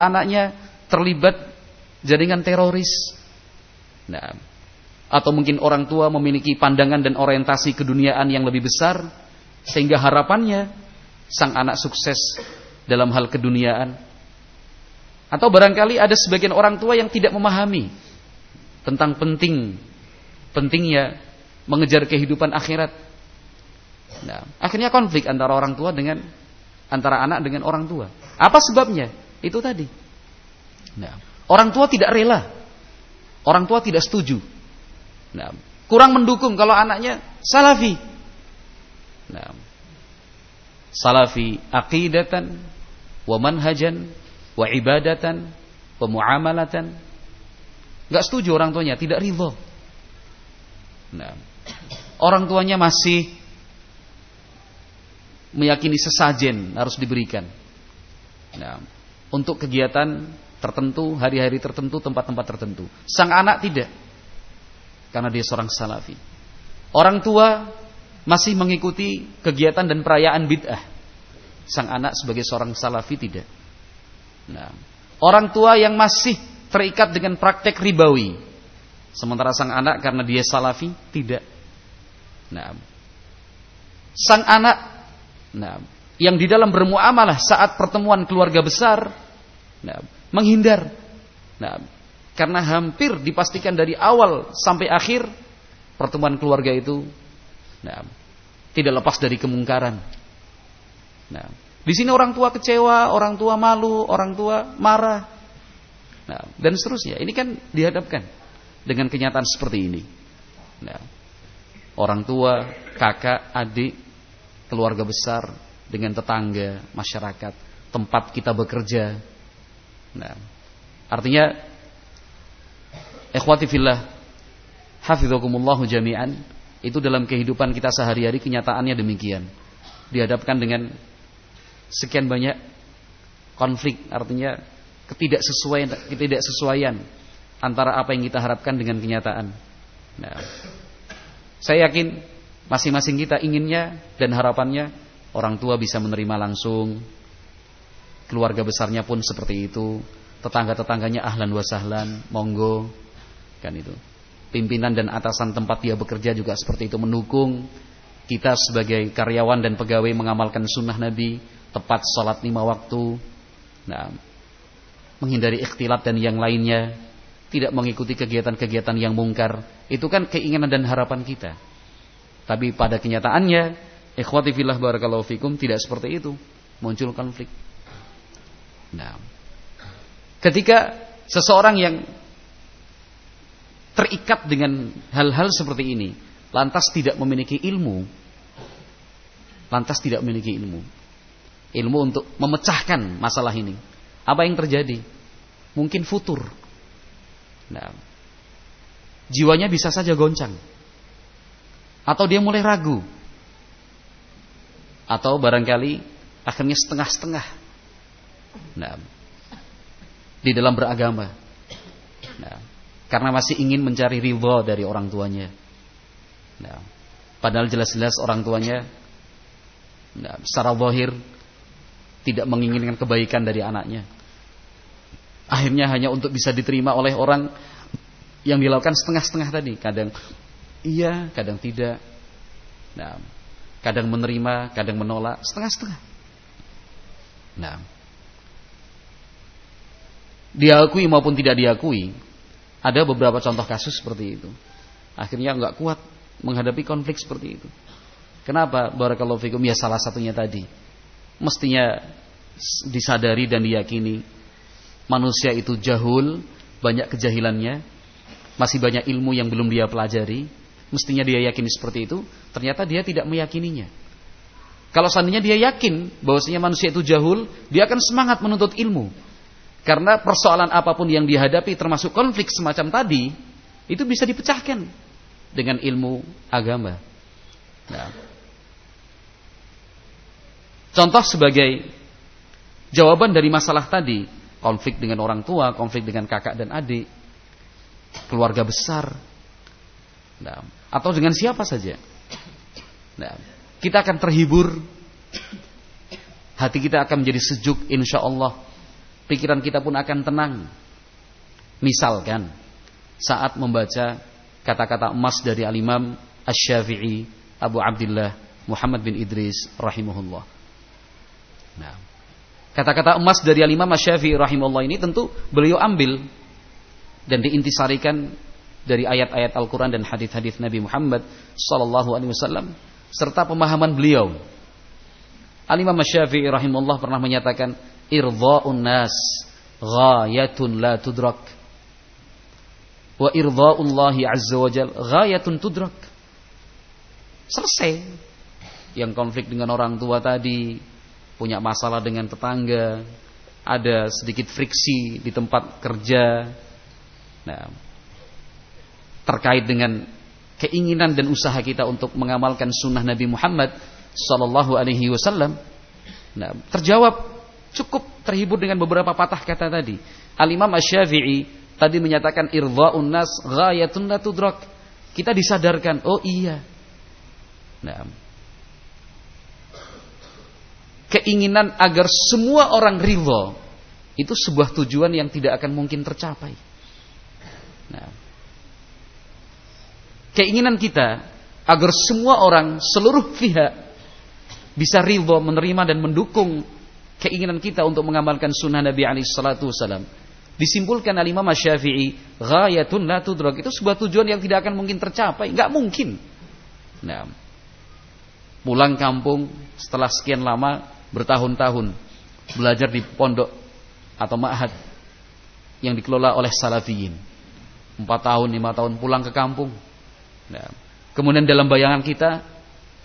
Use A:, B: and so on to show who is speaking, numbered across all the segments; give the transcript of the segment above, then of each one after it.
A: anaknya terlibat jaringan teroris. Nah, atau mungkin orang tua memiliki pandangan dan orientasi keduniaan yang lebih besar sehingga harapannya sang anak sukses dalam hal keduniaan. Atau barangkali ada sebagian orang tua yang tidak memahami tentang penting pentingnya mengejar kehidupan akhirat. Nah, akhirnya konflik antara orang tua dengan antara anak dengan orang tua. Apa sebabnya? Itu tadi. Nah, orang tua tidak rela. Orang tua tidak setuju. Nah, kurang mendukung kalau anaknya salafi. Nah, salafi aqidatan wa manhajan wa ibadatan wa muamalatan. Enggak setuju orang tuanya, tidak ridho. Nah, orang tuanya masih meyakini sesajen harus diberikan. Nah, untuk kegiatan tertentu, hari-hari tertentu, tempat-tempat tertentu. Sang anak tidak. Karena dia seorang salafi. Orang tua masih mengikuti kegiatan dan perayaan bid'ah. Sang anak sebagai seorang salafi tidak. Nah, orang tua yang masih terikat dengan praktek ribawi. Sementara sang anak karena dia salafi tidak. Nah, sang anak nah, yang di dalam bermuamalah saat pertemuan keluarga besar nah, menghindar. Nah, karena hampir dipastikan dari awal sampai akhir pertemuan keluarga itu nah, tidak lepas dari kemungkaran. Nah, di sini orang tua kecewa, orang tua malu, orang tua marah. Nah, dan seterusnya. Ini kan dihadapkan dengan kenyataan seperti ini. Nah, orang tua, kakak, adik, keluarga besar dengan tetangga, masyarakat, tempat kita bekerja, Nah, artinya ikhwati fillah hafizakumullahu jami'an itu dalam kehidupan kita sehari-hari kenyataannya demikian. Dihadapkan dengan sekian banyak konflik, artinya ketidaksesuaian ketidaksesuaian antara apa yang kita harapkan dengan kenyataan. Nah, saya yakin masing-masing kita inginnya dan harapannya orang tua bisa menerima langsung. Keluarga besarnya pun seperti itu, tetangga-tetangganya ahlan wa sahlan, monggo, kan itu. Pimpinan dan atasan tempat dia bekerja juga seperti itu mendukung kita sebagai karyawan dan pegawai mengamalkan sunnah Nabi, tepat sholat lima waktu, nah, menghindari ikhtilat dan yang lainnya, tidak mengikuti kegiatan-kegiatan yang mungkar, itu kan keinginan dan harapan kita. Tapi pada kenyataannya, ikhwati fillah barakallahu fikum tidak seperti itu, muncul konflik. Nah, ketika seseorang yang terikat dengan hal-hal seperti ini, lantas tidak memiliki ilmu, lantas tidak memiliki ilmu, ilmu untuk memecahkan masalah ini, apa yang terjadi? Mungkin futur. Nah, jiwanya bisa saja goncang, atau dia mulai ragu, atau barangkali akhirnya setengah-setengah Nah, di dalam beragama. Nah, karena masih ingin mencari ridho dari orang tuanya. Nah, padahal jelas-jelas orang tuanya nah, secara zahir tidak menginginkan kebaikan dari anaknya. Akhirnya hanya untuk bisa diterima oleh orang yang dilakukan setengah-setengah tadi. Kadang iya, kadang tidak. Nah, kadang menerima, kadang menolak, setengah-setengah. Nah, diakui maupun tidak diakui, ada beberapa contoh kasus seperti itu. Akhirnya nggak kuat menghadapi konflik seperti itu. Kenapa? Barakallahu fikum ya salah satunya tadi. Mestinya disadari dan diyakini manusia itu jahul, banyak kejahilannya, masih banyak ilmu yang belum dia pelajari. Mestinya dia yakini seperti itu, ternyata dia tidak meyakininya. Kalau seandainya dia yakin bahwasanya manusia itu jahul, dia akan semangat menuntut ilmu. Karena persoalan apa pun yang dihadapi termasuk konflik semacam tadi itu bisa dipecahkan dengan ilmu agama. Nah. Contoh sebagai jawaban dari masalah tadi, konflik dengan orang tua, konflik dengan kakak dan adik, keluarga besar, nah, atau dengan siapa saja. Nah, kita akan terhibur, hati kita akan menjadi sejuk, insya Allah pikiran kita pun akan tenang. Misalkan saat membaca kata-kata emas dari Al-Imam Asy-Syafi'i Abu Abdullah Muhammad bin Idris rahimahullah. Nah, kata-kata emas dari Al-Imam Asy-Syafi'i rahimahullah ini tentu beliau ambil dan diintisarikan dari ayat-ayat Al-Quran dan hadis-hadis Nabi Muhammad Sallallahu Alaihi Wasallam serta pemahaman beliau. Al-Imam Syafi'i rahimahullah pernah menyatakan irdha'un nas ghayatun la tudrak wa irdha'ullahi azza wa jal ghayatun tudrak. Selesai. Yang konflik dengan orang tua tadi, punya masalah dengan tetangga, ada sedikit friksi di tempat kerja. Nah, terkait dengan keinginan dan usaha kita untuk mengamalkan sunnah Nabi Muhammad Sallallahu Alaihi Wasallam, nah, terjawab cukup terhibur dengan beberapa patah kata tadi. Al Imam Asy-Syafi'i tadi menyatakan irdha'un nas ghayatun la tudrak. Kita disadarkan, oh iya. Nah, keinginan agar semua orang ridho itu sebuah tujuan yang tidak akan mungkin tercapai. Keinginan kita agar semua orang, seluruh pihak bisa ridho menerima dan mendukung keinginan kita untuk mengamalkan sunnah Nabi alaihi salatu wasalam. Disimpulkan al Imam Syafi'i, ghayatun la tudrak. Itu sebuah tujuan yang tidak akan mungkin tercapai, nggak mungkin. Nah, pulang kampung setelah sekian lama bertahun-tahun belajar di pondok atau ma'had yang dikelola oleh salafiyin. Empat tahun, lima tahun pulang ke kampung, Nah, kemudian dalam bayangan kita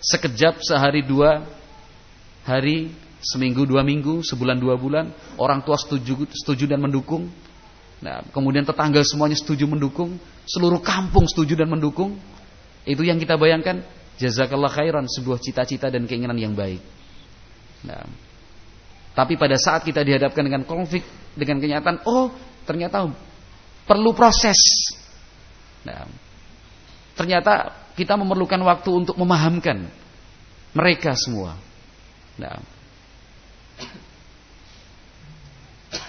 A: sekejap sehari dua hari seminggu dua minggu sebulan dua bulan orang tua setuju setuju dan mendukung. Nah, kemudian tetangga semuanya setuju mendukung, seluruh kampung setuju dan mendukung. Itu yang kita bayangkan jazakallah khairan sebuah cita-cita dan keinginan yang baik. Nah, tapi pada saat kita dihadapkan dengan konflik dengan kenyataan, oh ternyata perlu proses. Nah, ternyata kita memerlukan waktu untuk memahamkan mereka semua. Nah,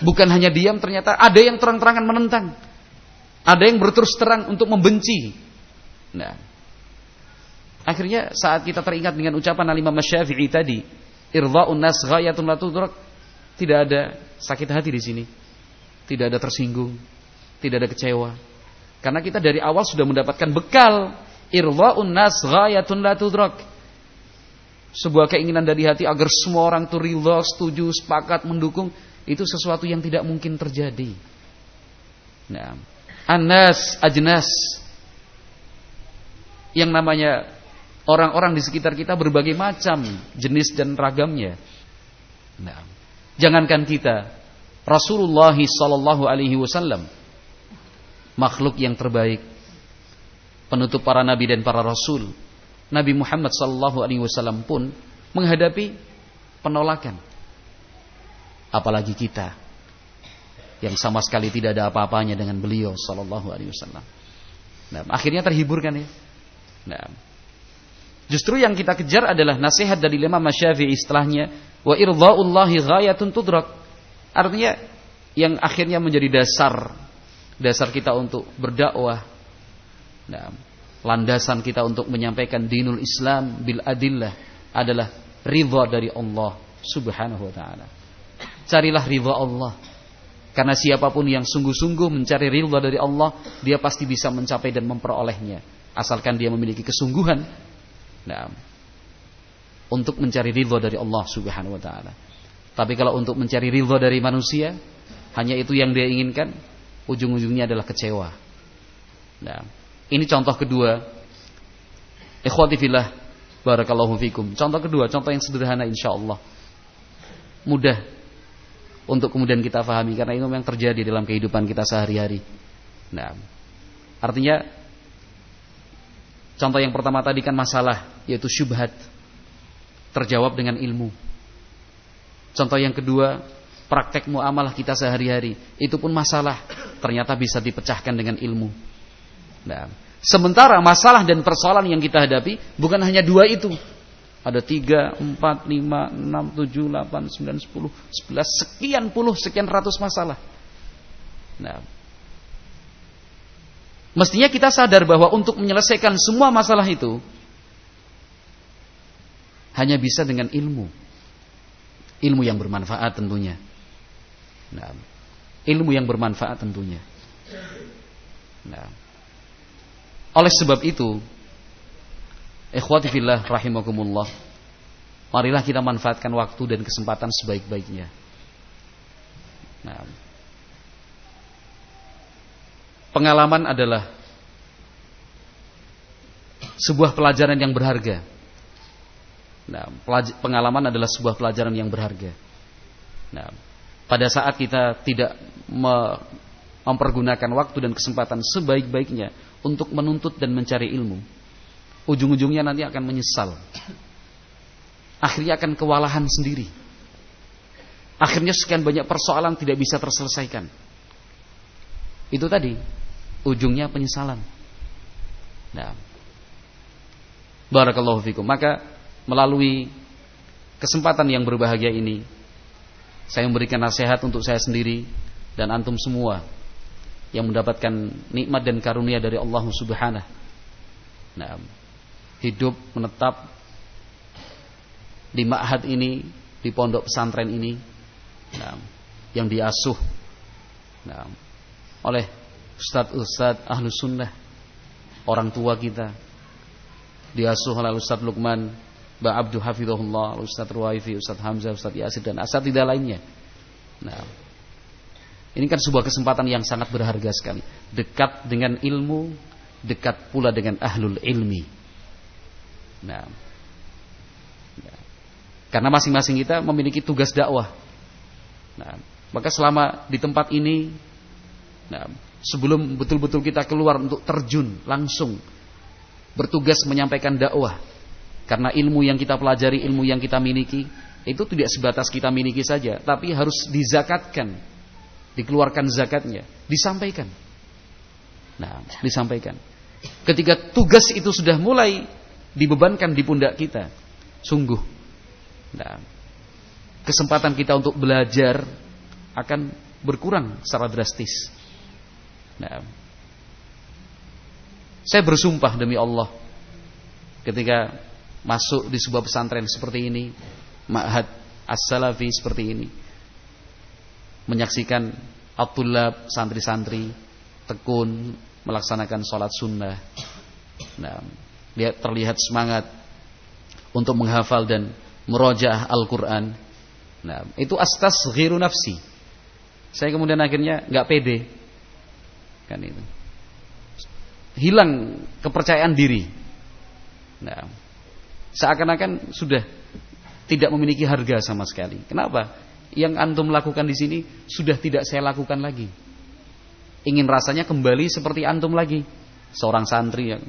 A: bukan hanya diam, ternyata ada yang terang-terangan menentang, ada yang berterus terang untuk membenci. Nah, akhirnya saat kita teringat dengan ucapan Alimah Syafi'i tadi, irdha'un nas ghayatun la tidak ada sakit hati di sini, tidak ada tersinggung, tidak ada kecewa, karena kita dari awal sudah mendapatkan bekal irwa'un nas ghayatun la tudrak. Sebuah keinginan dari hati agar semua orang itu ridha, setuju, sepakat, mendukung, itu sesuatu yang tidak mungkin terjadi. Nah, anas ajnas yang namanya orang-orang di sekitar kita berbagai macam jenis dan ragamnya. Nah, jangankan kita, Rasulullah sallallahu alaihi wasallam makhluk yang terbaik, penutup para nabi dan para rasul. Nabi Muhammad sallallahu alaihi wasallam pun menghadapi penolakan. Apalagi kita yang sama sekali tidak ada apa-apanya dengan beliau sallallahu alaihi wasallam. Nah, akhirnya terhibur kan ya? Nah, justru yang kita kejar adalah nasihat dari Imam Syafi'i istilahnya wa irdha'ullahi ghayatun tudrak. Artinya yang akhirnya menjadi dasar dasar kita untuk berdakwah. Nah, landasan kita untuk menyampaikan dinul Islam bil adillah adalah ridha dari Allah Subhanahu wa taala. Carilah ridha Allah. Karena siapa pun yang sungguh-sungguh mencari ridha dari Allah, dia pasti bisa mencapai dan memperolehnya, asalkan dia memiliki kesungguhan. Nah, untuk mencari ridha dari Allah Subhanahu wa taala. Tapi kalau untuk mencari ridha dari manusia, hanya itu yang dia inginkan, ujung-ujungnya adalah kecewa. Nah, ini contoh kedua. Ikhwati fillah, barakallahu fikum. Contoh kedua, contoh yang sederhana insyaallah. Mudah untuk kemudian kita fahami karena ini yang terjadi dalam kehidupan kita sehari-hari. Nah, artinya contoh yang pertama tadi kan masalah yaitu syubhat terjawab dengan ilmu. Contoh yang kedua praktek muamalah kita sehari-hari itu pun masalah ternyata bisa dipecahkan dengan ilmu. Nah, sementara masalah dan persoalan yang kita hadapi bukan hanya dua itu. Ada 3, 4, 5, 6, 7, 8, 9, 10, 11, sekian puluh, sekian ratus masalah. Nah, mestinya kita sadar bahwa untuk menyelesaikan semua masalah itu hanya bisa dengan ilmu. Ilmu yang bermanfaat tentunya. Nah, ilmu yang bermanfaat tentunya. Nah, oleh sebab itu, ikhwati fillah rahimakumullah, marilah kita manfaatkan waktu dan kesempatan sebaik-baiknya. Nah, pengalaman adalah sebuah pelajaran yang berharga. Nah, pengalaman adalah sebuah pelajaran yang berharga. Nah, pada saat kita tidak mempergunakan waktu dan kesempatan sebaik-baiknya untuk menuntut dan mencari ilmu, ujung-ujungnya nanti akan menyesal. Akhirnya akan kewalahan sendiri. Akhirnya sekian banyak persoalan tidak bisa terselesaikan. Itu tadi ujungnya penyesalan. Nah, barakallahu fikum. Maka melalui kesempatan yang berbahagia ini, saya memberikan nasihat untuk saya sendiri dan antum semua yang mendapatkan nikmat dan karunia dari Allah Subhanahu. Nah, hidup menetap di ma'had ini, di pondok pesantren ini, nah, yang diasuh. Nah, oleh ustadz-ustadz ahlu sunnah, orang tua kita, diasuh oleh Ustadz Lukman, Mbak Abdul Hafidhullah, Ustadz Ruwaifi, Ustadz Hamzah, Ustadz Yasir dan asal tidak lainnya. Nah, ini kan sebuah kesempatan yang sangat berharga sekali. Dekat dengan ilmu, dekat pula dengan ahlul ilmi. Nah, nah. karena masing-masing kita memiliki tugas dakwah. Nah, maka selama di tempat ini, nah, sebelum betul-betul kita keluar untuk terjun langsung bertugas menyampaikan dakwah, karena ilmu yang kita pelajari, ilmu yang kita miliki, itu tidak sebatas kita miliki saja, tapi harus dizakatkan dikeluarkan zakatnya, disampaikan. Nah, disampaikan. Ketika tugas itu sudah mulai dibebankan di pundak kita, sungguh, nah, kesempatan kita untuk belajar akan berkurang secara drastis. Nah, saya bersumpah demi Allah, ketika masuk di sebuah pesantren seperti ini, ma'had as-salafi seperti ini, menyaksikan Abdullah santri-santri tekun melaksanakan sholat sunnah. Nah, lihat terlihat semangat untuk menghafal dan merojah Al-Quran. Nah, itu astas ghiru nafsi. Saya kemudian akhirnya nggak pede, kan itu. Hilang kepercayaan diri. Nah, seakan-akan sudah tidak memiliki harga sama sekali. Kenapa? yang antum lakukan di sini sudah tidak saya lakukan lagi. Ingin rasanya kembali seperti antum lagi. Seorang santri yang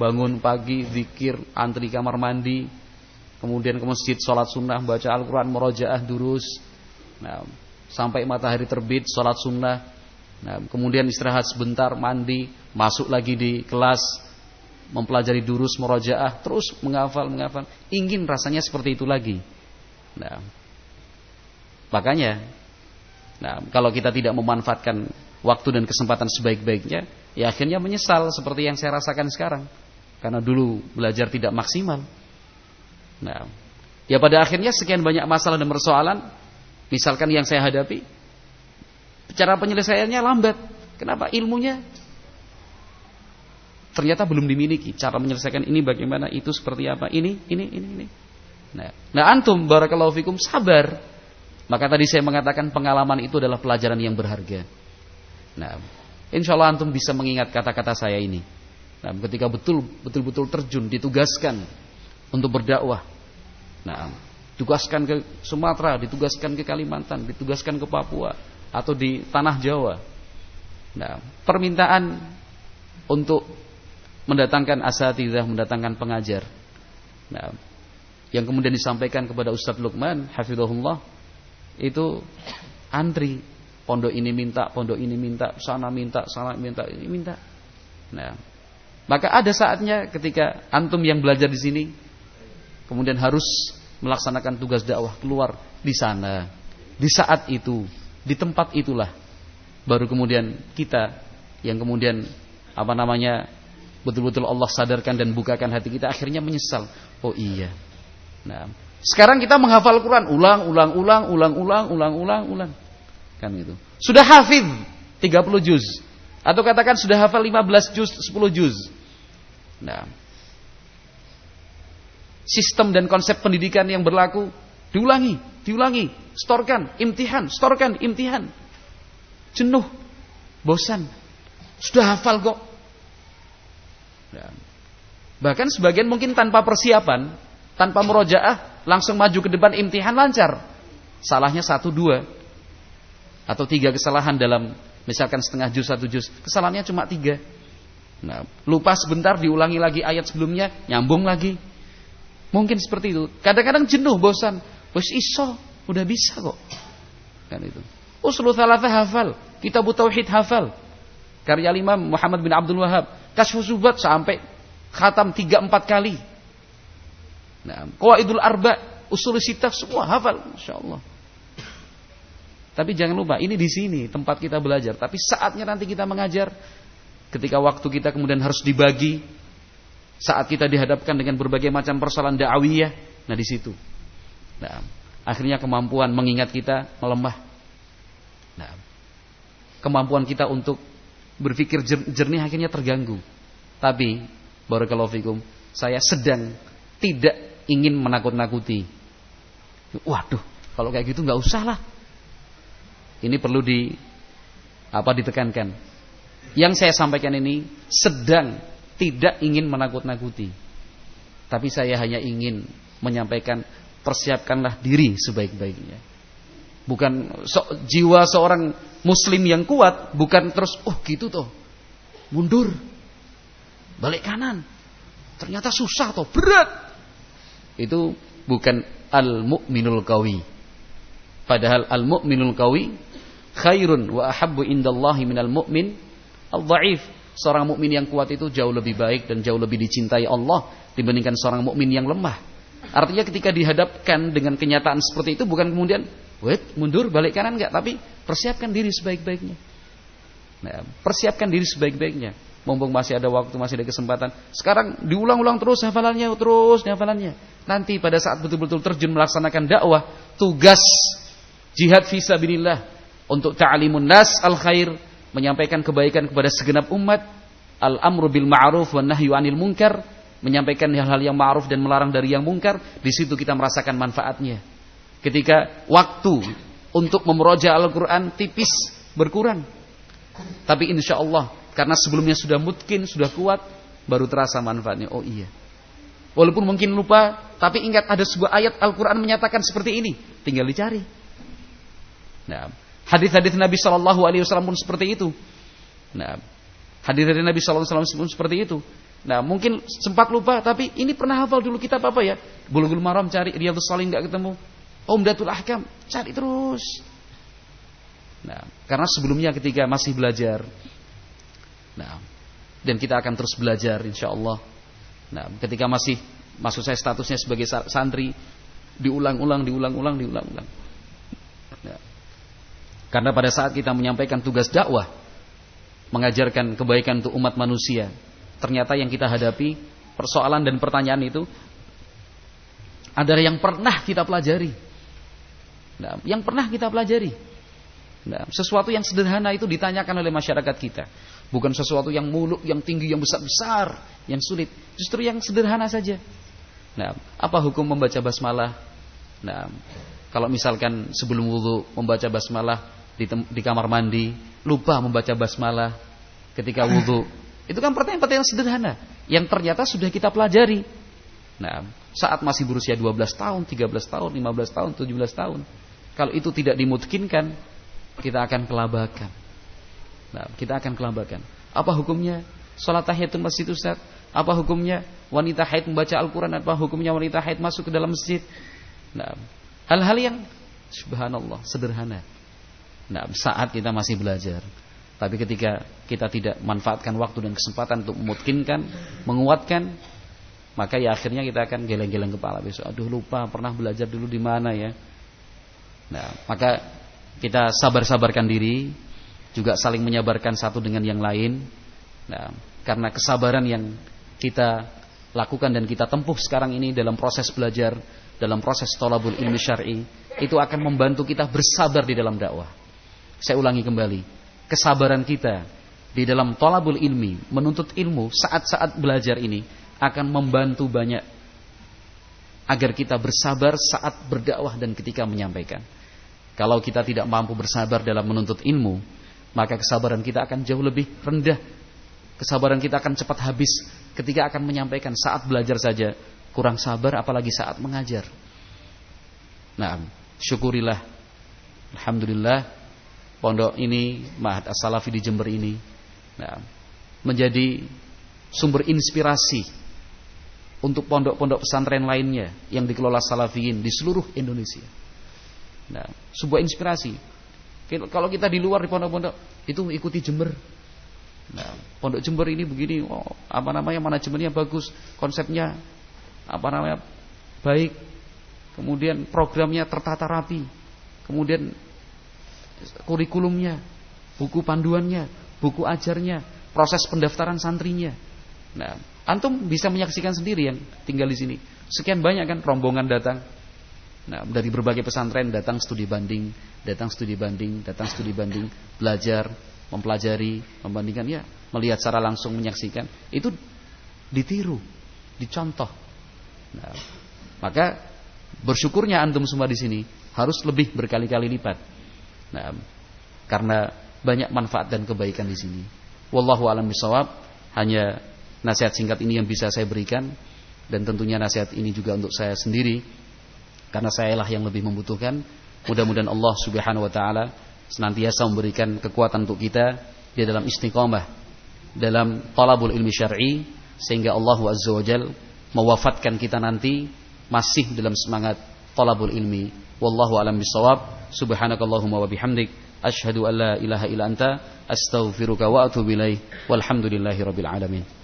A: bangun pagi, zikir, antri kamar mandi, kemudian ke masjid, sholat sunnah, baca Al-Quran, merojaah, durus. Nah, sampai matahari terbit, sholat sunnah. Nah, kemudian istirahat sebentar, mandi, masuk lagi di kelas, mempelajari durus, merojaah, terus menghafal, menghafal. Ingin rasanya seperti itu lagi. Nah, Makanya, nah, kalau kita tidak memanfaatkan waktu dan kesempatan sebaik-baiknya, ya akhirnya menyesal seperti yang saya rasakan sekarang. Karena dulu belajar tidak maksimal. Nah, ya pada akhirnya sekian banyak masalah dan persoalan, misalkan yang saya hadapi, cara penyelesaiannya lambat. Kenapa? Ilmunya ternyata belum dimiliki. Cara menyelesaikan ini bagaimana, itu seperti apa, ini, ini, ini, ini. Nah, nah antum barakallahu fikum sabar maka tadi saya mengatakan pengalaman itu adalah pelajaran yang berharga. Nah, insya Allah antum bisa mengingat kata-kata saya ini. Nah, ketika betul betul betul terjun, ditugaskan untuk berdakwah. Nah, ditugaskan ke Sumatera, ditugaskan ke Kalimantan, ditugaskan ke Papua atau di tanah Jawa. Nah, permintaan untuk mendatangkan asatidah, mendatangkan pengajar. Nah, yang kemudian disampaikan kepada Ustadz Lukman, hafizahullah, itu antri pondok ini minta, pondok ini minta, sana minta, sana minta, ini minta. Nah, maka ada saatnya ketika antum yang belajar di sini kemudian harus melaksanakan tugas dakwah keluar di sana, di saat itu, di tempat itulah baru kemudian kita yang kemudian apa namanya betul-betul Allah sadarkan dan bukakan hati kita akhirnya menyesal. Oh iya. Nah, sekarang kita menghafal Quran ulang ulang ulang ulang ulang ulang ulang ulang. Kan itu. Sudah hafid 30 juz atau katakan sudah hafal 15 juz, 10 juz. Nah, sistem dan konsep pendidikan yang berlaku diulangi, diulangi, storkan, imtihan, storkan, imtihan. Jenuh, bosan. Sudah hafal kok. Nah, bahkan sebagian mungkin tanpa persiapan, tanpa merojaah, langsung maju ke depan imtihan lancar. Salahnya satu dua atau tiga kesalahan dalam misalkan setengah juz satu juz, kesalahannya cuma tiga. Nah, lupa sebentar diulangi lagi ayat sebelumnya, nyambung lagi. Mungkin seperti itu. Kadang-kadang jenuh, bosan. Wes iso, udah bisa kok. Kan itu. Usul thalatha hafal, kitab tauhid hafal. Karya Imam Muhammad bin Abdul Wahab. Kasyfus Subat sampai khatam 3 4 kali. Nah, Qawaidul Arba, usul sitah semua hafal, Allah. Tapi jangan lupa, ini di sini tempat kita belajar. Tapi saatnya nanti kita mengajar, Ketika waktu kita kemudian harus dibagi saat kita dihadapkan dengan berbagai macam persoalan dakwiyah, nah di situ. Nah, akhirnya kemampuan mengingat kita melemah. Nah, kemampuan kita untuk berpikir jernih akhirnya terganggu. Tapi barakallahu fikum, saya sedang tidak ingin menakut-nakuti. Waduh, kalau kayak gitu nggak usah lah. Ini perlu di apa ditekankan. Yang saya sampaikan ini sedang tidak ingin menakut-nakuti. Tapi saya hanya ingin menyampaikan persiapkanlah diri sebaik-baiknya. Bukan so, jiwa seorang muslim yang kuat bukan terus oh gitu toh. Mundur. Balik kanan. Ternyata susah toh, berat. Itu bukan al-mu'minul qawi. Padahal al-mu'minul qawi khairun wa ahabbu indallahi minal mu'min Al-dhaif, seorang mukmin yang kuat itu jauh lebih baik dan jauh lebih dicintai Allah dibandingkan seorang mukmin yang lemah. Artinya ketika dihadapkan dengan kenyataan seperti itu bukan kemudian wait mundur balik kanan enggak, tapi persiapkan diri sebaik-baiknya. Nah, persiapkan diri sebaik-baiknya. Mumpung masih ada waktu, masih ada kesempatan. Sekarang diulang-ulang terus hafalannya, terus hafalannya. Nanti pada saat betul-betul terjun melaksanakan dakwah, tugas jihad fisabilillah untuk ta'alimun nas al khair menyampaikan kebaikan kepada segenap umat, al-amru bil ma'ruf wa nahyu 'anil munkar, menyampaikan hal-hal yang ma'ruf dan melarang dari yang mungkar, di situ kita merasakan manfaatnya. Ketika waktu untuk memeroja Al-Qur'an tipis berkurang. Tapi insya Allah karena sebelumnya sudah mungkin, sudah kuat, baru terasa manfaatnya. Oh iya. Walaupun mungkin lupa, tapi ingat ada sebuah ayat Al-Quran menyatakan seperti ini. Tinggal dicari. Nah, Hadis-hadis Nabi Shallallahu Alaihi Wasallam pun seperti itu. Nah, hadis dari Nabi Shallallahu Alaihi Wasallam pun seperti itu. Nah, mungkin sempat lupa, tapi ini pernah hafal dulu kitab apa ya? Bulughul Maram cari Riyadhus Shalihin nggak ketemu. Umdatul Ahkam cari terus. Nah, karena sebelumnya ketika masih belajar, nah, dan kita akan terus belajar, insya Allah. Nah, ketika masih, maksud saya statusnya sebagai santri, diulang-ulang, diulang-ulang, diulang-ulang. Nah, karena pada saat kita menyampaikan tugas dakwah, mengajarkan kebaikan untuk umat manusia, ternyata yang kita hadapi persoalan dan pertanyaan itu adalah yang pernah kita pelajari. Nah, yang pernah kita pelajari. Nah, sesuatu yang sederhana itu ditanyakan oleh masyarakat kita. Bukan sesuatu yang muluk, yang tinggi, yang besar-besar, yang sulit. Justru yang sederhana saja. Nah, apa hukum membaca basmalah? Nah, kalau misalkan sebelum wudhu membaca basmalah di, di kamar mandi, lupa membaca basmalah ketika wudhu. Itu kan pertanyaan-pertanyaan sederhana yang ternyata sudah kita pelajari. Nah, saat masih berusia 12 tahun, 13 tahun, 15 tahun, 17 tahun. Kalau itu tidak dimungkinkan, kita akan kelabakan. Nah, kita akan kelabakan. Apa hukumnya? Salat tahiyatul masjid Ustaz. Apa hukumnya wanita haid membaca Al-Quran? Apa hukumnya wanita haid masuk ke dalam masjid? Nah, hal-hal yang subhanallah sederhana. Nah, saat kita masih belajar. Tapi ketika kita tidak manfaatkan waktu dan kesempatan untuk memutkinkan, menguatkan, maka ya akhirnya kita akan geleng-geleng kepala besok. Aduh lupa pernah belajar dulu di mana ya. Nah, maka kita sabar-sabarkan diri, juga saling menyabarkan satu dengan yang lain. Nah, karena kesabaran yang kita lakukan dan kita tempuh sekarang ini dalam proses belajar, dalam proses tolabul ilmi syar'i, itu akan membantu kita bersabar di dalam dakwah. Saya ulangi kembali, kesabaran kita di dalam tolabul ilmi, menuntut ilmu saat-saat belajar ini akan membantu banyak agar kita bersabar saat berdakwah dan ketika menyampaikan. Kalau kita tidak mampu bersabar dalam menuntut ilmu, maka kesabaran kita akan jauh lebih rendah. Kesabaran kita akan cepat habis ketika akan menyampaikan saat belajar saja kurang sabar apalagi saat mengajar. Nah, syukurilah alhamdulillah pondok ini Mahat As-Salafi di Jember ini nah, menjadi sumber inspirasi untuk pondok-pondok pesantren lainnya yang dikelola salafiyin di seluruh Indonesia. Nah, sebuah inspirasi. Kalau kita di luar di pondok-pondok itu ikuti Jember. Nah, pondok Jember ini begini, oh, apa namanya manajemennya bagus, konsepnya apa namanya baik, kemudian programnya tertata rapi, kemudian kurikulumnya, buku panduannya, buku ajarnya, proses pendaftaran santrinya. Nah, antum bisa menyaksikan sendiri yang tinggal di sini. Sekian banyak kan rombongan datang. Nah, dari berbagai pesantren datang studi banding, datang studi banding, datang studi banding, belajar, mempelajari, membandingkan ya, melihat secara langsung menyaksikan, itu ditiru, dicontoh. Nah, maka bersyukurnya antum semua di sini harus lebih berkali-kali lipat. Nah, karena banyak manfaat dan kebaikan di sini. Wallahu a'lam bishawab. Hanya nasihat singkat ini yang bisa saya berikan dan tentunya nasihat ini juga untuk saya sendiri karena saya lah yang lebih membutuhkan. Mudah-mudahan Allah Subhanahu wa taala senantiasa memberikan kekuatan untuk kita di dalam istiqamah dalam talabul ilmi syar'i sehingga Allah Azza wa Jal mewafatkan kita nanti masih dalam semangat talabul ilmi. Wallahu alam bisawab. Subhanakallahumma wa bihamdik asyhadu an la ilaha illa anta astaghfiruka wa atubu ilaik. Walhamdulillahi rabbil alamin.